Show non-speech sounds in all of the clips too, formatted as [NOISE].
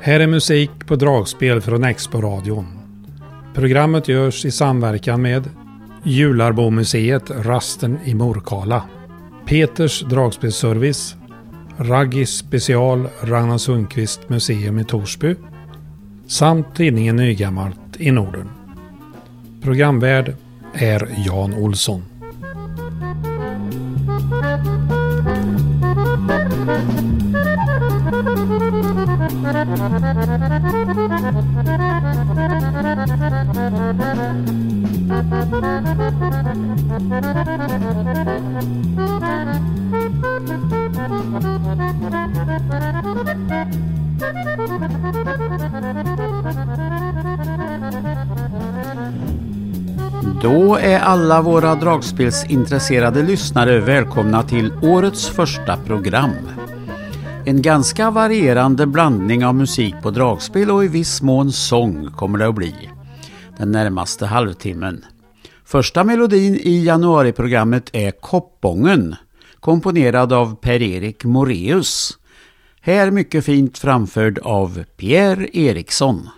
Här är musik på dragspel från Expo-radion. Programmet görs i samverkan med Jularbomuseet Rasten i Morkala, Peters dragspelsservice, Raggis special Ragnar Sundqvist museum i Torsby samt tidningen Nygammalt i Norden. Programvärd är Jan Olsson. [LAUGHS] Då är alla våra dragspelsintresserade lyssnare välkomna till årets första program. En ganska varierande blandning av musik på dragspel och i viss mån sång kommer det att bli den närmaste halvtimmen. Första melodin i januariprogrammet är Koppången, komponerad av Per-Erik Moreus. Här mycket fint framförd av Pierre Eriksson.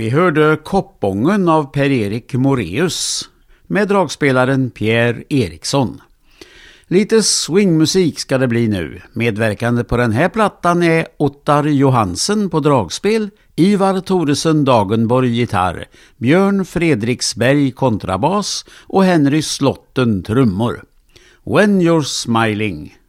Vi hörde Koppången av Per-Erik Moreus med dragspelaren Pierre Eriksson. Lite swingmusik ska det bli nu. Medverkande på den här plattan är Ottar Johansen på dragspel, Ivar Thoresen Dagenborg gitarr, Björn Fredriksberg kontrabas och Henry Slotten trummor. When you're smiling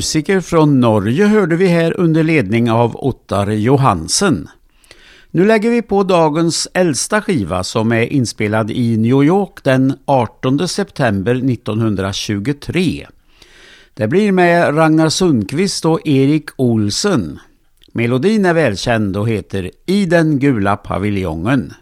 Musiker från Norge hörde vi här under ledning av Ottar Johansen. Nu lägger vi på dagens äldsta skiva som är inspelad i New York den 18 september 1923. Det blir med Ragnar Sundqvist och Erik Olsen. Melodin är välkänd och heter I den gula paviljongen.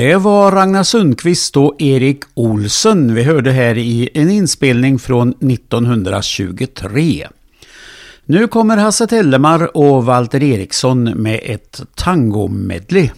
Det var Ragnar Sundqvist och Erik Olsson vi hörde här i en inspelning från 1923. Nu kommer Hasse Tellemar och Walter Eriksson med ett tango-medley.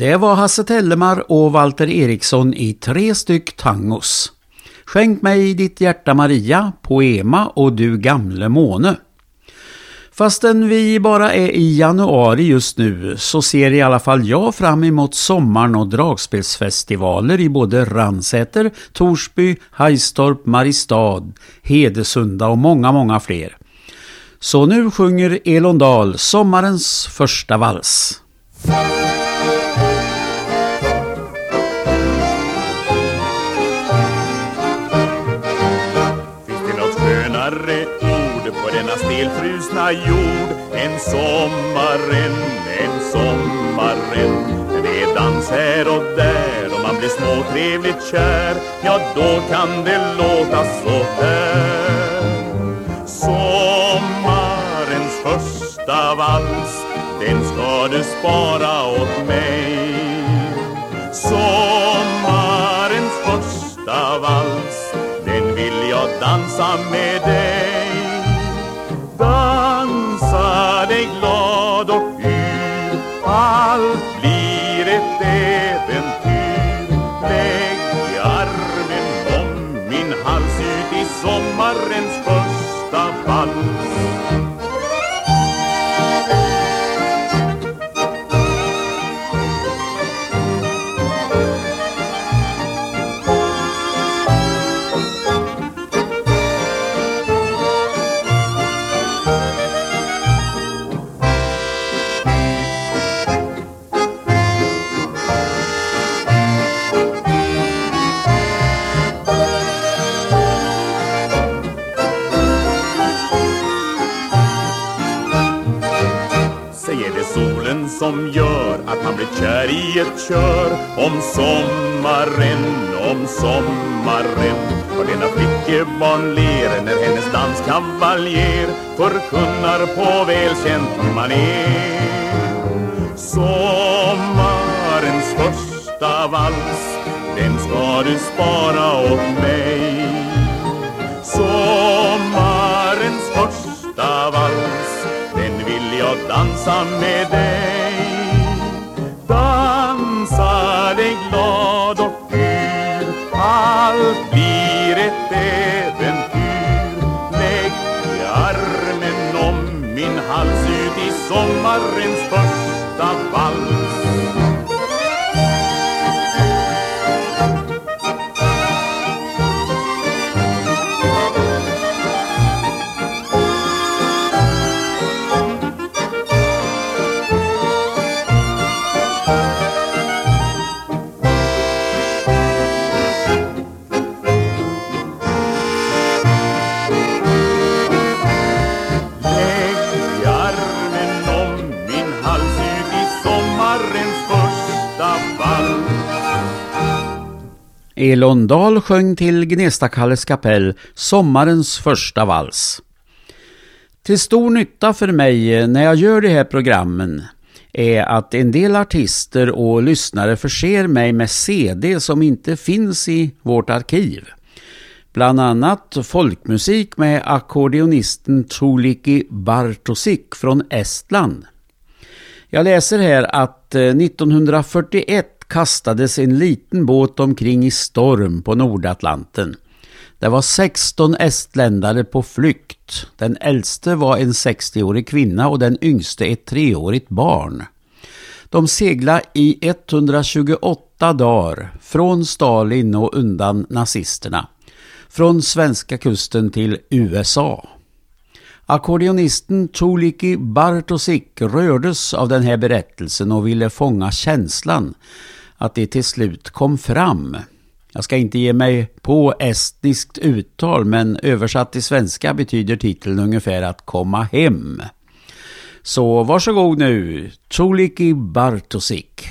Det var Hasse Tellemar och Walter Eriksson i tre styck tangos. Skänk mig ditt hjärta Maria, Poema och Du gamle måne. Fastän vi bara är i januari just nu så ser i alla fall jag fram emot sommaren och dragspelsfestivaler i både Ransäter, Torsby, Hajstorp, Maristad, Hedesunda och många, många fler. Så nu sjunger Elon Dahl sommarens första vals. Nedfrusna jord. En sommaren, en sommaren. Det är dans här och där och man blir småtrevligt kär. Ja, då kan det låta så här. Sommarens första vals Den ska du spara åt mig. Sommarens första vals Den vill jag dansa med dig. Som gör att man blir kär i ett kör. Om sommaren, om sommaren. För denna flickebarn ler när hennes danskavaljer Förkunnar på välkänt manér Sommarens första vals Den ska du spara åt mig. Sommarens första vals Den vill jag dansa med dig. Elon Dahl sjöng till Gnestakalles kapell Sommarens första vals. Till stor nytta för mig när jag gör de här programmen är att en del artister och lyssnare förser mig med CD som inte finns i vårt arkiv. Bland annat folkmusik med ackordionisten Tuliki Bartosik från Estland. Jag läser här att eh, 1941 kastades en liten båt omkring i storm på Nordatlanten. Det var 16 estländare på flykt. Den äldste var en 60-årig kvinna och den yngste ett treårigt barn. De seglade i 128 dagar från Stalin och undan nazisterna. Från svenska kusten till USA. Ackordionisten Tuliki Bartosik rördes av den här berättelsen och ville fånga känslan att det till slut kom fram. Jag ska inte ge mig på estniskt uttal men översatt till svenska betyder titeln ungefär att komma hem. Så varsågod nu, Tuliki Bartosik.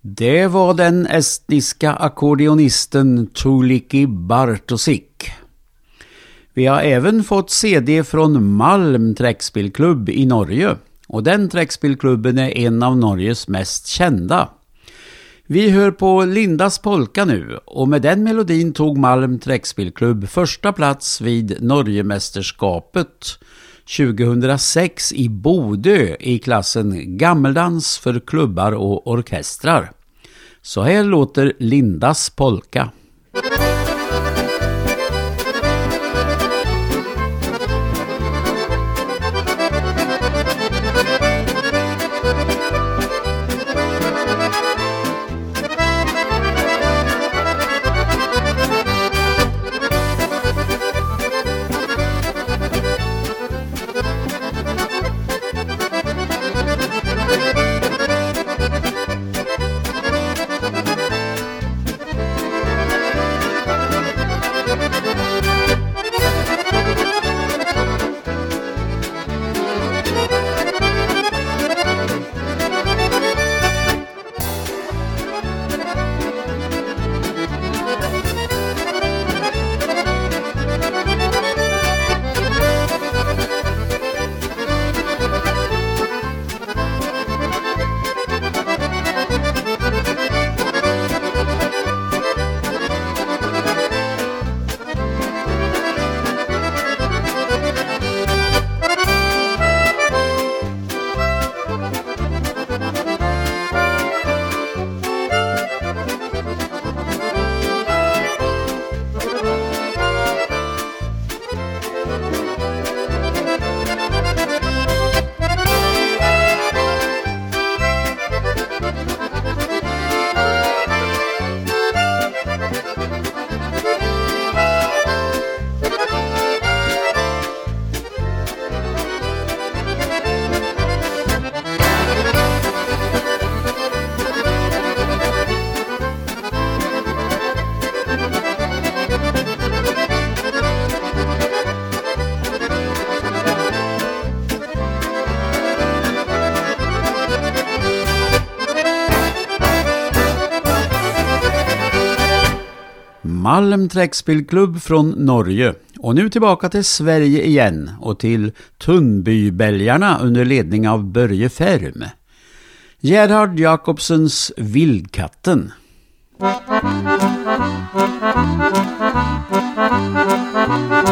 Det var den estniska ackordionisten Tuliki Bartosik. Vi har även fått CD från Malm träckspelklubb i Norge och den träckspelklubben är en av Norges mest kända. Vi hör på Lindas polka nu och med den melodin tog Malm träckspelklubb första plats vid Norgemästerskapet 2006 i Bodö i klassen gammeldans för klubbar och orkestrar. Så här låter Lindas polka. Malm träckspelklubb från Norge. Och nu tillbaka till Sverige igen och till Tunnbybälgarna under ledning av Börje Färm. Gerhard Jakobsens Vildkatten. Thank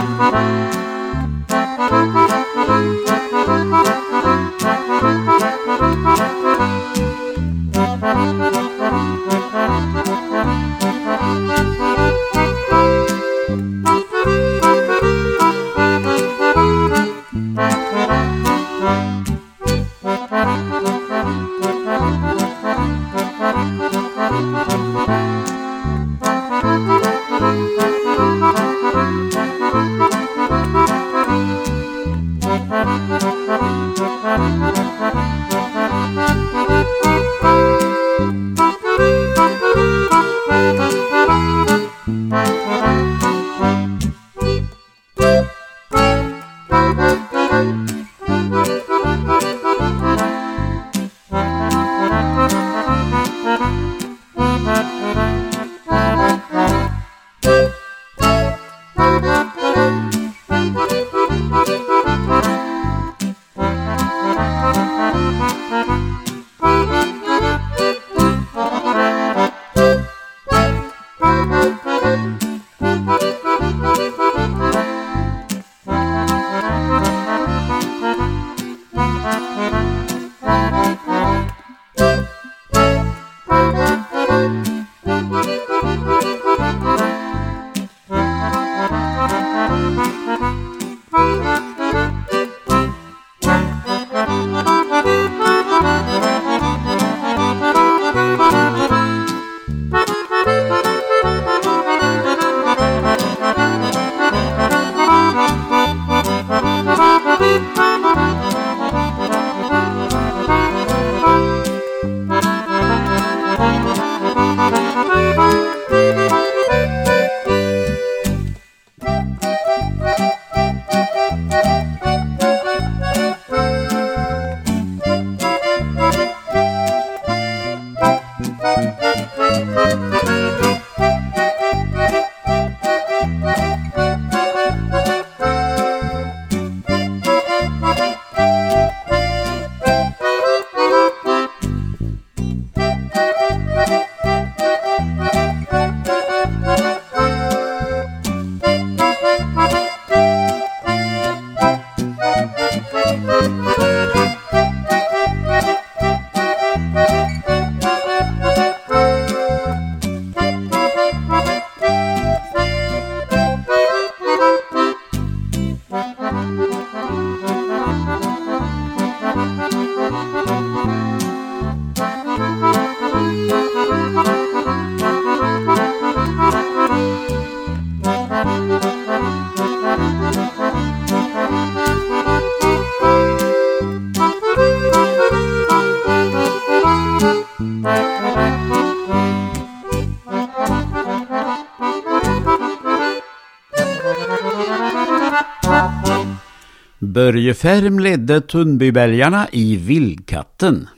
Börje Färm ledde Tunnbybälgarna i Vildkatten.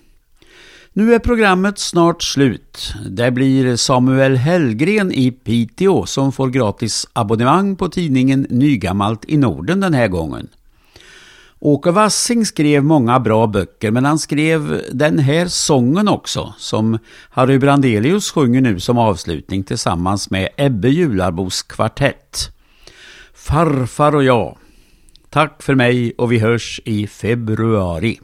Nu är programmet snart slut. Det blir Samuel Hellgren i Piteå som får gratis abonnemang på tidningen Nygammalt i Norden den här gången. Åke Wassing skrev många bra böcker men han skrev den här sången också som Harry Brandelius sjunger nu som avslutning tillsammans med Ebbe Jularbos kvartett. Farfar och jag. Tack för mig och vi hörs i februari.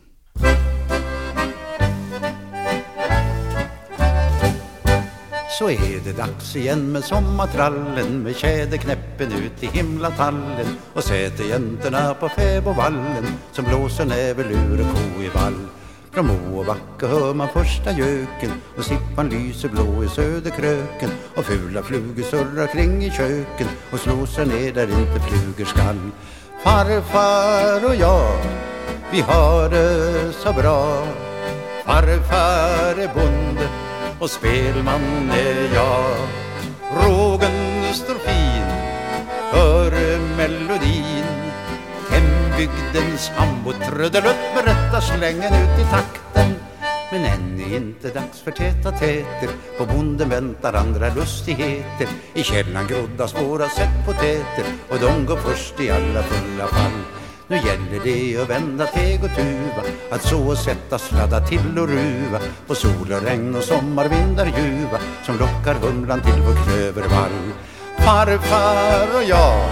Så är det dags igen med sommartrallen med tjäderknäppen ut i himlatallen och sätejäntorna på fäbodvallen som blåser näverlur och ko i vall. Från mo och backe hör man första göken och sippan lyser blå i söderkröken och fula flugor surrar kring i köken och slår sig ner där inte flugor skall. Farfar och jag, vi har det så bra. Farfar är bonde och spelman är jag. Rågen står fin, hör melodin. Hembygdens hambo trudelutt med rätta slängen ut i takten. Men än är inte dags för täta täter. På bonden väntar andra lustigheter. I källan groddas våra sätt potäter Och de går först i alla fulla fall. Nu gäller det att vända teg och tuva. Att så och sätta, sladda till och ruva. På sol och regn och sommarvindar ljuva. Som lockar humlan till vår klövervall Farfar och jag,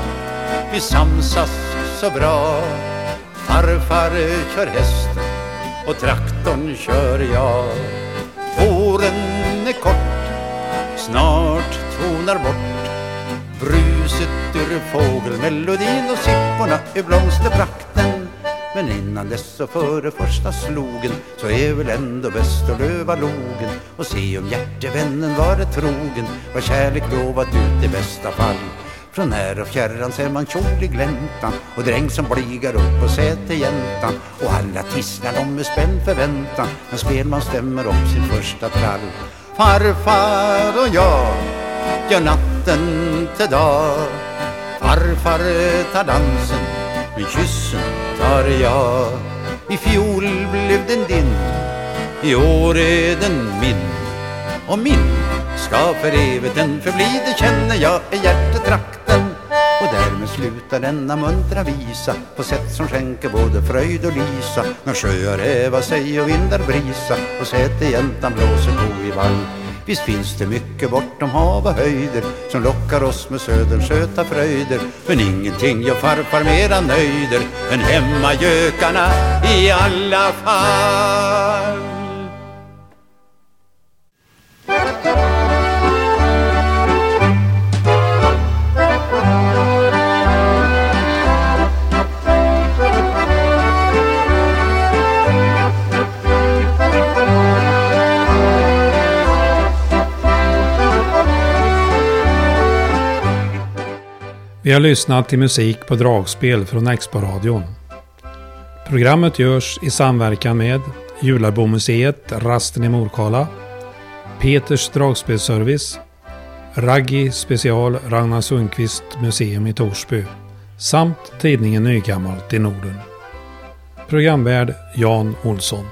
vi samsas så bra. Farfar kör häst och traktorn kör jag. Våren är kort, snart tonar bort bruset ur fågelmelodin och sipporna ur blomsterprakten. Men innan dess och före första slogen så är väl ändå bäst att löva logen och se om hjärtevännen varit trogen, vad kärlek lovat ut i bästa fall. Från när och fjärran ser man kjol i gläntan och dräng som bligar upp på sätejäntan och alla tisslar de med spänd förväntan när spelman stämmer upp sin första trall. Farfar och jag gör natten till dag. Farfar tar dansen, men kyssen tar jag. I fjol blev den din, i år är den min. Och min ska för evigt den förbli, det känner jag i hjärtetrakten. Och därmed slutar denna muntra visa på sätt som skänker både fröjd och lisa när sjöar häva sig och vindar brisa och sätejäntan blåser på i vall. Visst finns det mycket bortom hav och höjder som lockar oss med söderns söta fröjder. Men ingenting gör farfar mera nöjder än hemmagökarna i alla fall. Vi har lyssnat till musik på dragspel från Expo-radion. Programmet görs i samverkan med Jularbomuseet Rasten i Morkala, Peters dragspelservice, Raggi special Ragnar Sundqvist museum i Torsby samt tidningen Nygammalt i Norden. Programvärd Jan Olsson.